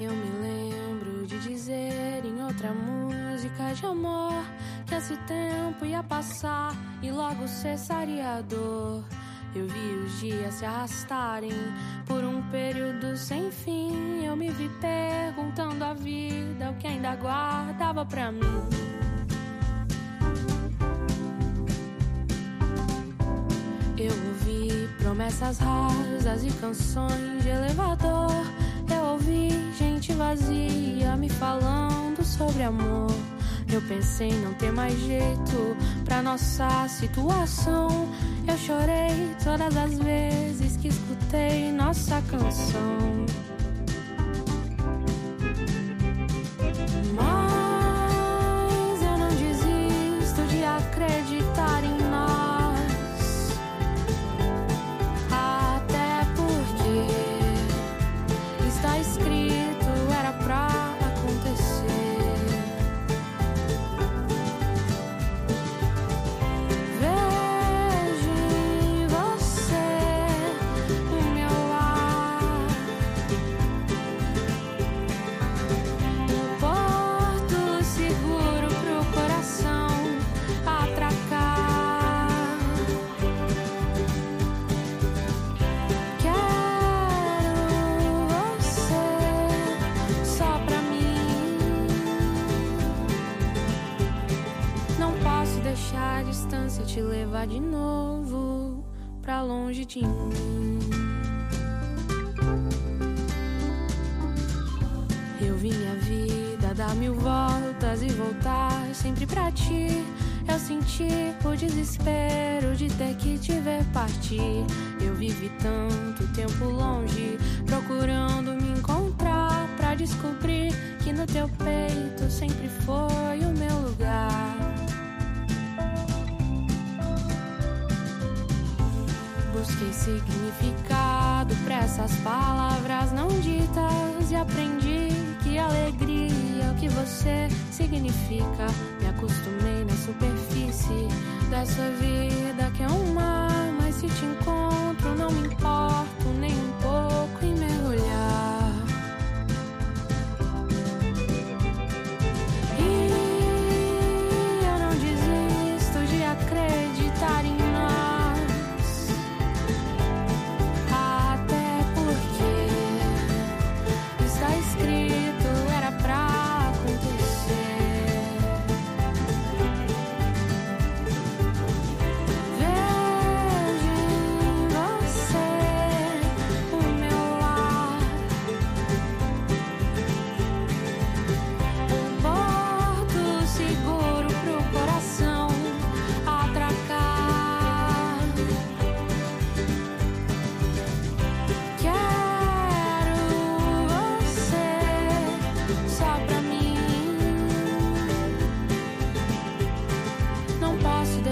Eu me lembro de dizer em outra música de amor que esse tempo ia passar e logo cessaria a dor. Eu vi os dias se arrastarem por um período sem fim. Eu me vi perguntando à vida o que ainda guardava pra mim. Eu ouvi promessas rasas e canções de elevador. Ouvi gente vazia me falando sobre amor. Eu pensei não ter mais jeito pra nossa situação. Eu chorei todas as vezes que escutei nossa canção. Levar de novo pra longe de mim. Eu vi minha vida dar mil voltas e voltar sempre pra ti. Eu senti o desespero de ter que te ver partir. Eu vivi tanto tempo longe, procurando me encontrar pra descobrir que no teu peito sempre foi o meu lugar. Busquei significado pra essas palavras não ditas e aprendi que alegria é o que você significa. Me acostumei na superfície dessa vida que é um mar, mas se te encontro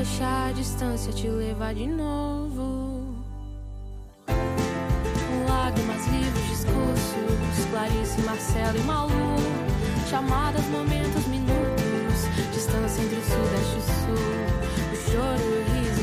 deixar a distância te levar de novo. Lágrimas, livros, discursos, Clarice, Marcelo e Malu. Chamadas, momentos, minutos. Distância entre o sudeste e sul. O choro, o riso,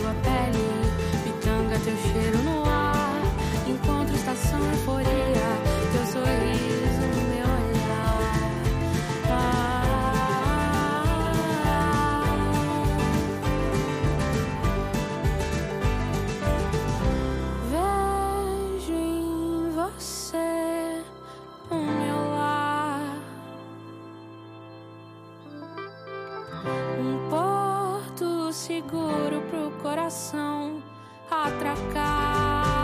seguro pro coração atracar.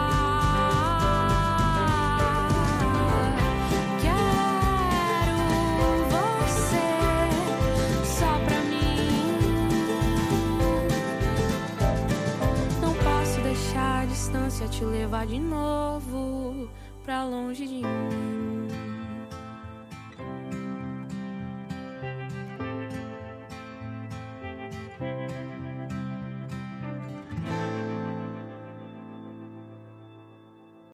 Distância te levar de novo pra longe de mim.